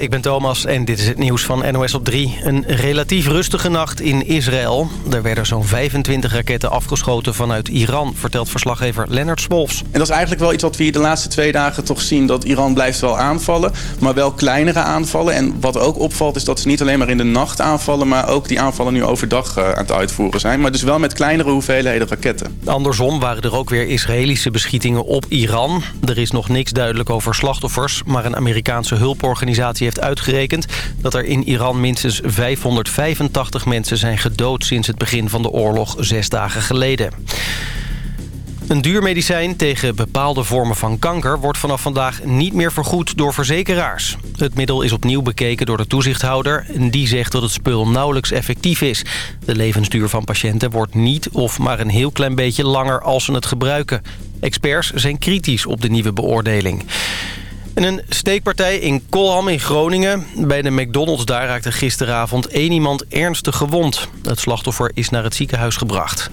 ik ben Thomas en dit is het nieuws van NOS op 3. Een relatief rustige nacht in Israël. Er werden zo'n 25 raketten afgeschoten vanuit Iran... vertelt verslaggever Lennart Smolfs. En dat is eigenlijk wel iets wat we hier de laatste twee dagen toch zien... dat Iran blijft wel aanvallen, maar wel kleinere aanvallen. En wat ook opvalt is dat ze niet alleen maar in de nacht aanvallen... maar ook die aanvallen nu overdag uh, aan het uitvoeren zijn. Maar dus wel met kleinere hoeveelheden raketten. Andersom waren er ook weer Israëlische beschietingen op Iran. Er is nog niks duidelijk over slachtoffers... maar een Amerikaanse hulporganisatie heeft uitgerekend... dat er in Iran minstens 585 mensen zijn gedood... sinds het begin van de oorlog zes dagen geleden. Een duur medicijn tegen bepaalde vormen van kanker wordt vanaf vandaag niet meer vergoed door verzekeraars. Het middel is opnieuw bekeken door de toezichthouder en die zegt dat het spul nauwelijks effectief is. De levensduur van patiënten wordt niet of maar een heel klein beetje langer als ze het gebruiken. Experts zijn kritisch op de nieuwe beoordeling. En een steekpartij in Kolham in Groningen. Bij de McDonald's daar raakte gisteravond één iemand ernstig gewond. Het slachtoffer is naar het ziekenhuis gebracht.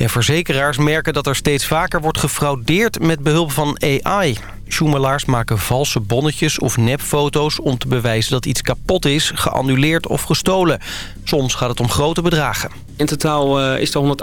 En verzekeraars merken dat er steeds vaker wordt gefraudeerd met behulp van AI. Joemelaars maken valse bonnetjes of nepfoto's om te bewijzen dat iets kapot is, geannuleerd of gestolen. Soms gaat het om grote bedragen. In totaal uh, is er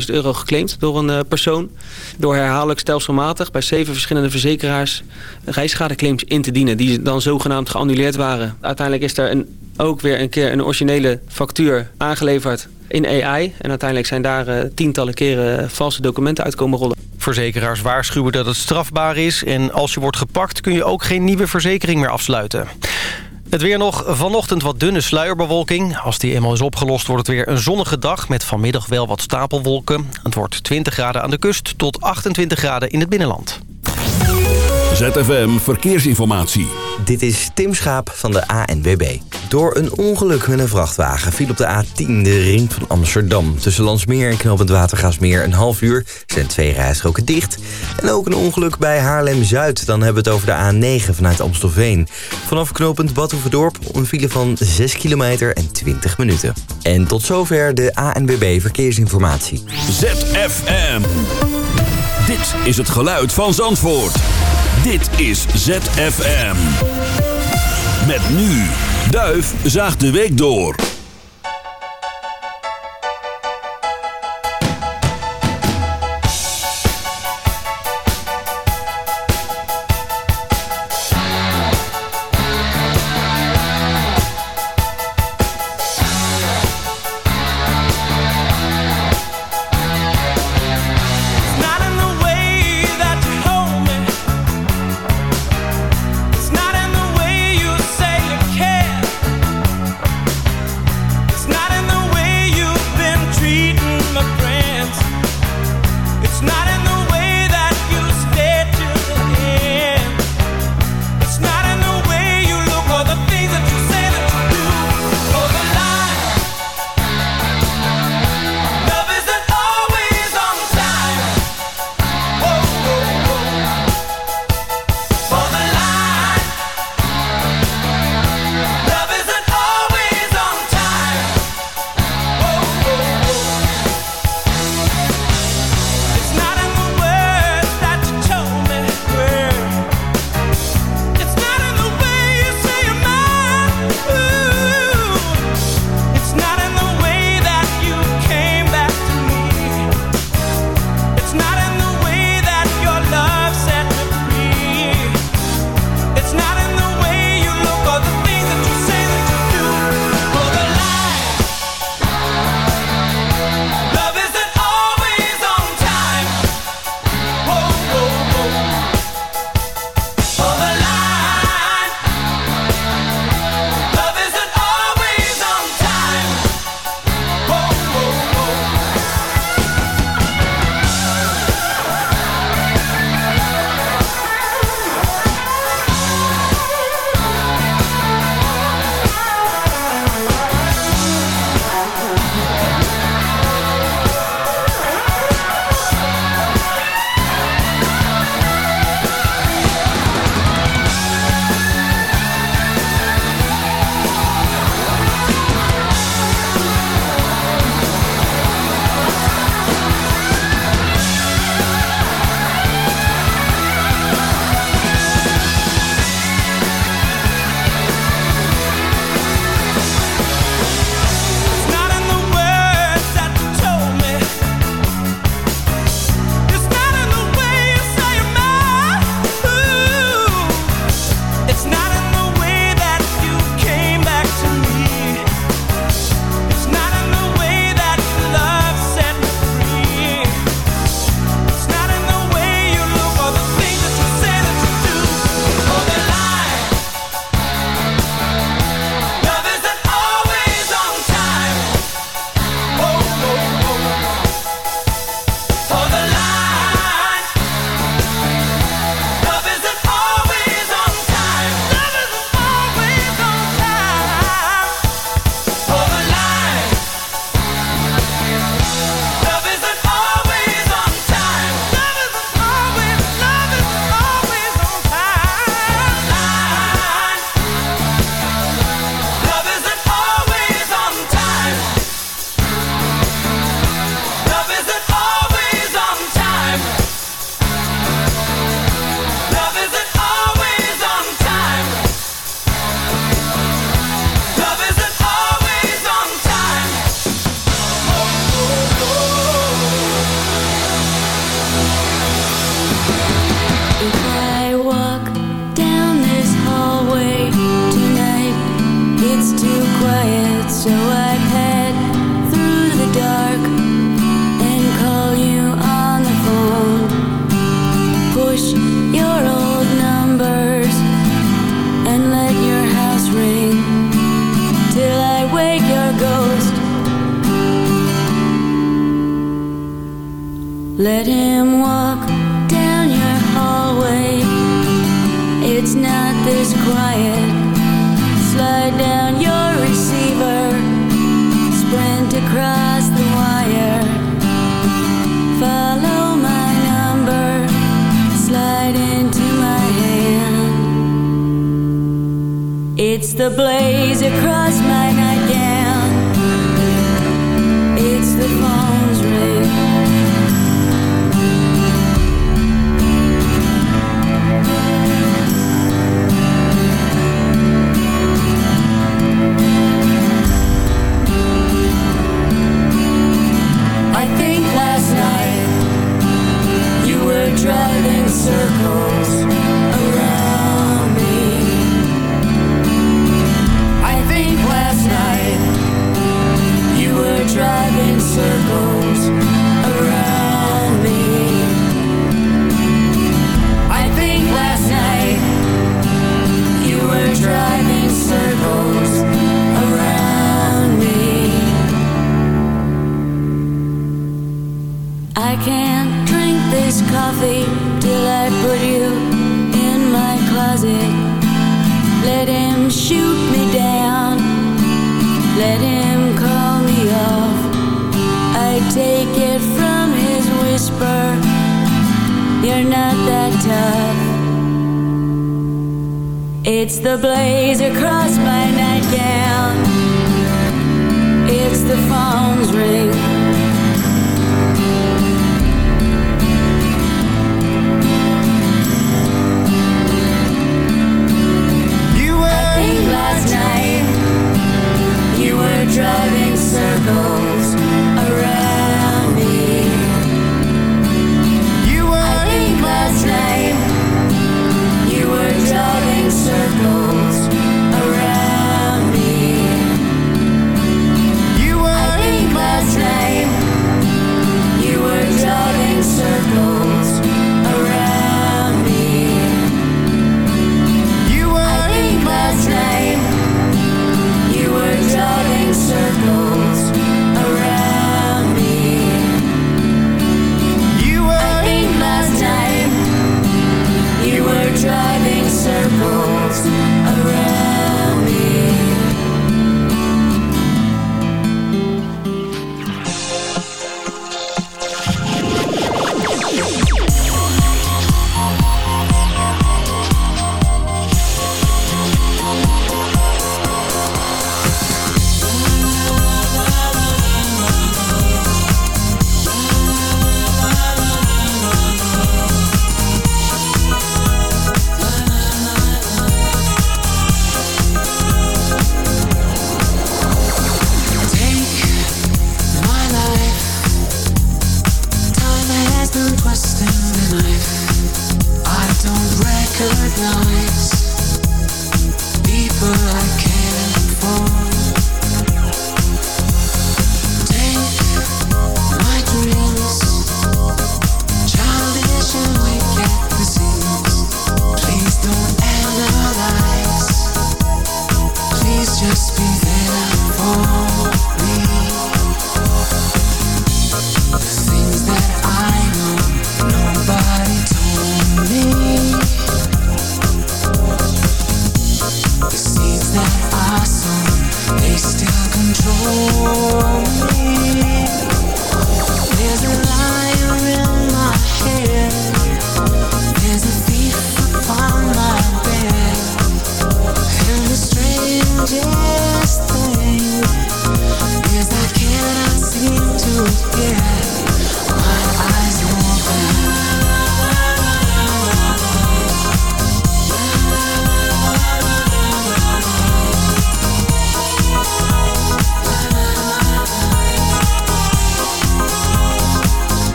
188.000 euro geclaimd door een uh, persoon. Door herhaaldelijk stelselmatig bij zeven verschillende verzekeraars reisschadeclaims in te dienen. Die dan zogenaamd geannuleerd waren. Uiteindelijk is er een, ook weer een keer een originele factuur aangeleverd in AI. En uiteindelijk zijn daar uh, tientallen keren valse documenten uitkomen rollen. Verzekeraars waarschuwen dat het strafbaar is. En als je wordt gepakt kun je ook geen nieuwe verzekering meer afsluiten. Het weer nog vanochtend wat dunne sluierbewolking. Als die eenmaal is opgelost wordt het weer een zonnige dag... met vanmiddag wel wat stapelwolken. Het wordt 20 graden aan de kust tot 28 graden in het binnenland. ZFM Verkeersinformatie. Dit is Tim Schaap van de ANWB. Door een ongeluk met een vrachtwagen viel op de A10 de ring van Amsterdam. Tussen Landsmeer en Knopend Watergaasmeer een half uur zijn twee rijstroken dicht. En ook een ongeluk bij Haarlem-Zuid. Dan hebben we het over de A9 vanuit Amstelveen. Vanaf knooppunt Badhoevedorp een file van 6 kilometer en 20 minuten. En tot zover de ANWB Verkeersinformatie. ZFM. Dit is het geluid van Zandvoort. Dit is ZFM. Met nu. Duif zaagt de week door.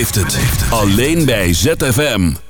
Het. Alleen bij ZFM.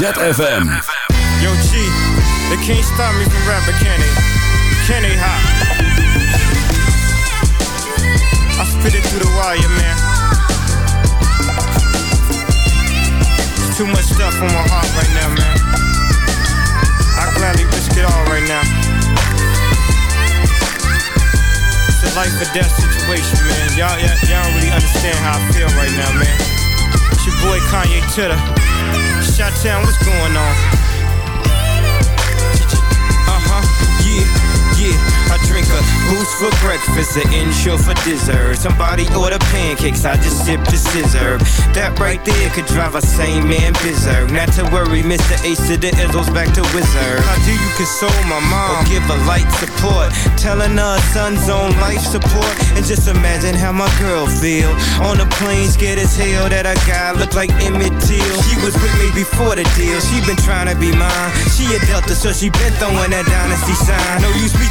ZFM. Yo, G, they can't stop me from rapping, can they? Can they, ha? I spit it through the wire, man. Too much stuff on my heart right now, man. I gladly risk it all right now. It's a life or death situation, man. Y'all don't really understand how I feel right now, man. It's your boy Kanye To The. Shot what's going on? Uh-huh, yeah, yeah. I drink a boost for breakfast, an Ensure for dessert. Somebody order pancakes, I just sip the sizzurp. That right there could drive a sane man berserk. Not to worry, Mr. Ace to the Izzles back to Wizard. How do you console my mom or give her light support? Telling her son's on life support. And just imagine how my girl feel. On the plane, scared as hell that a guy look like Emmett Till. She was with me before the deal. She been trying to be mine. She a Delta, so she been throwing that dynasty sign. No use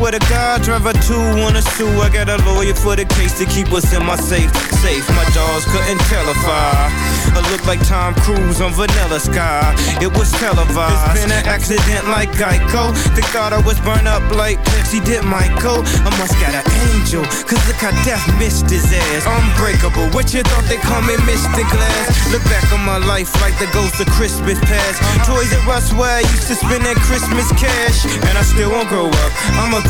swear to God, driver two wanna sue. I got a lawyer for the case to keep us in my safe. Safe, my jaws couldn't tell if I. I look like Tom Cruise on Vanilla Sky. It was televised. It's been an accident like Geico. They thought I was burned up like Pepsi did Michael. I must got an angel, cause look how death missed his ass. Unbreakable, what you thought they call me Mr. Glass? Look back on my life like the ghost of Christmas past. Toys R Us where I used to spend that Christmas cash. And I still won't grow up, I'm a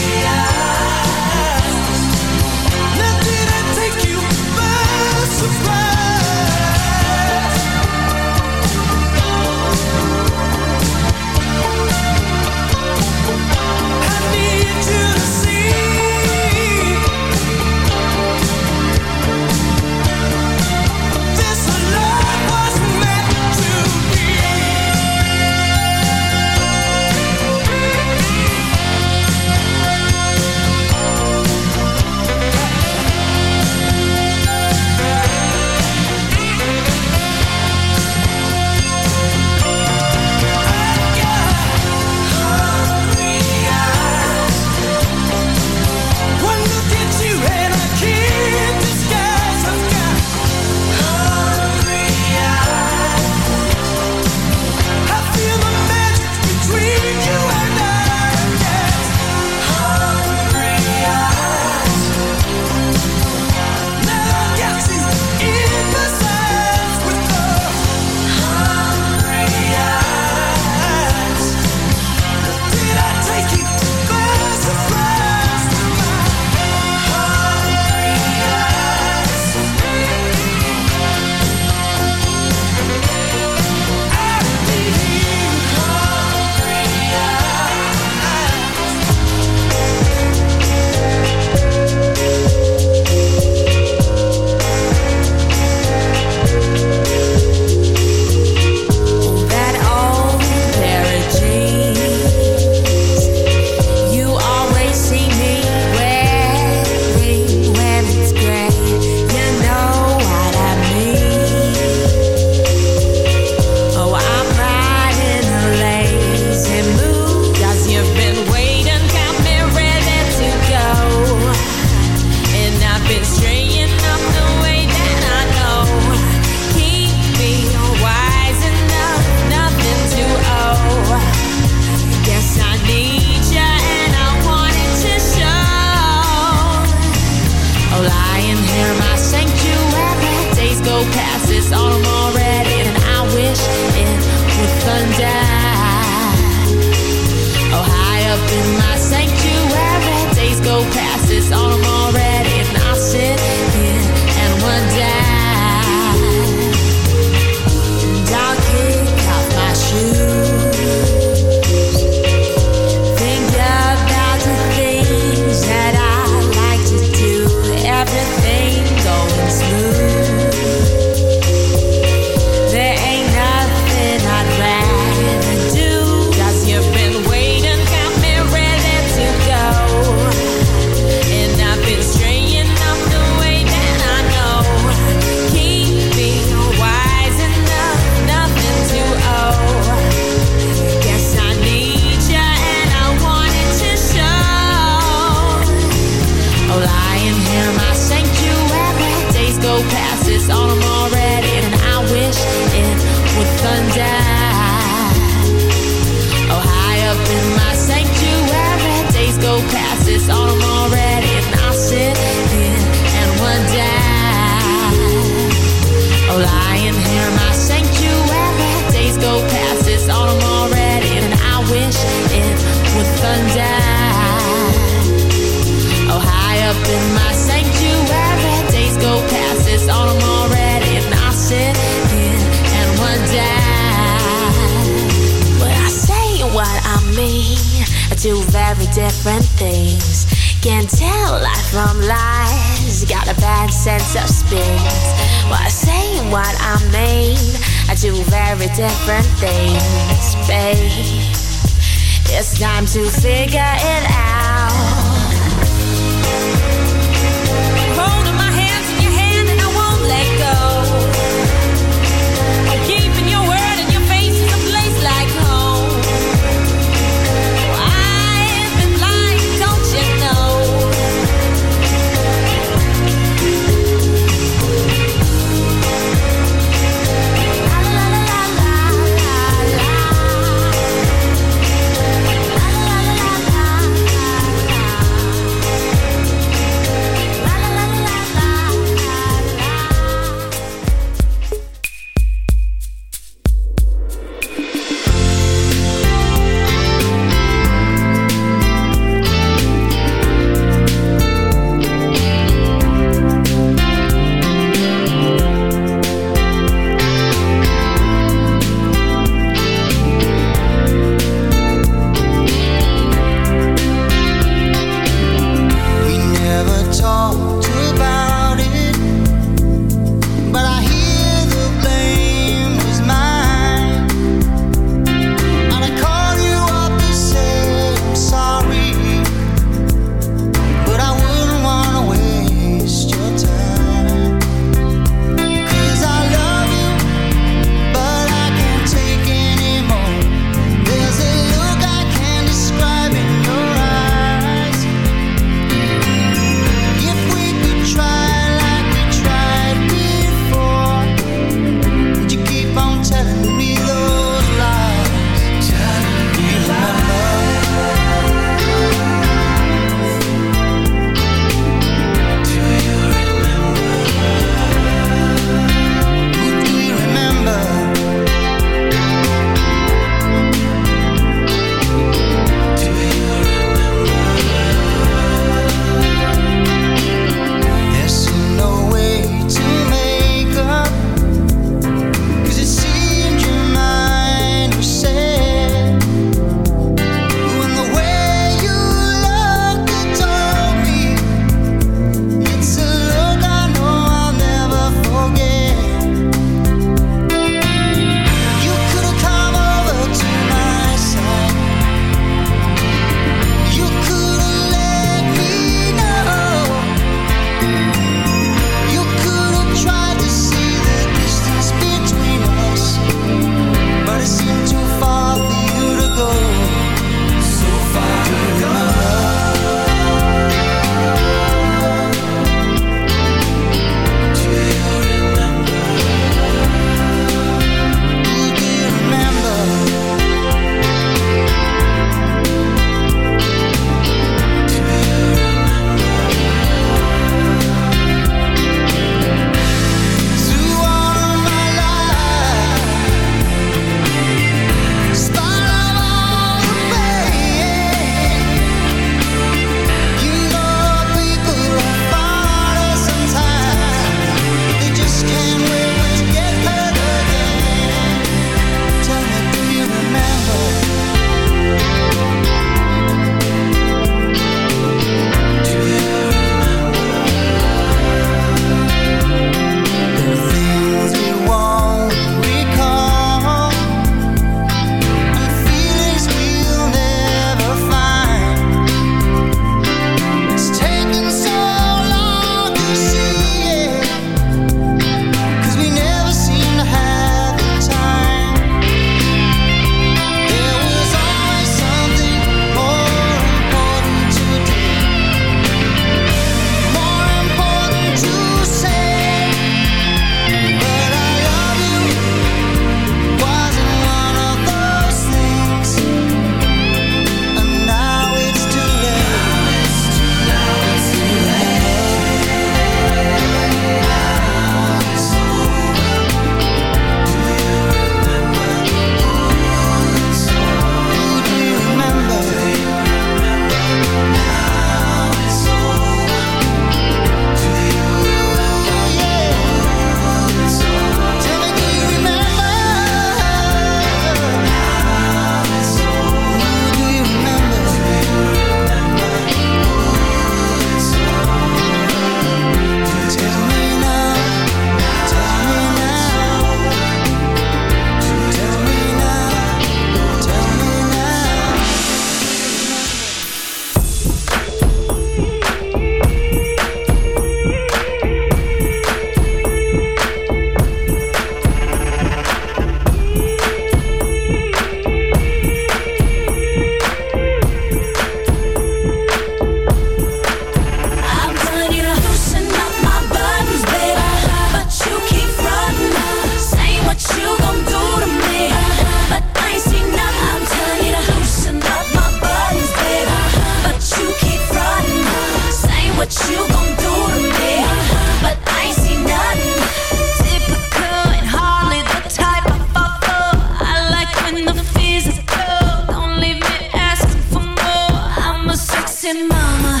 listen, mama.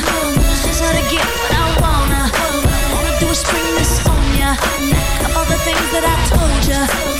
She's how to get what I wanna. Do is this on ya. All the things that I told ya.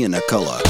Being a color.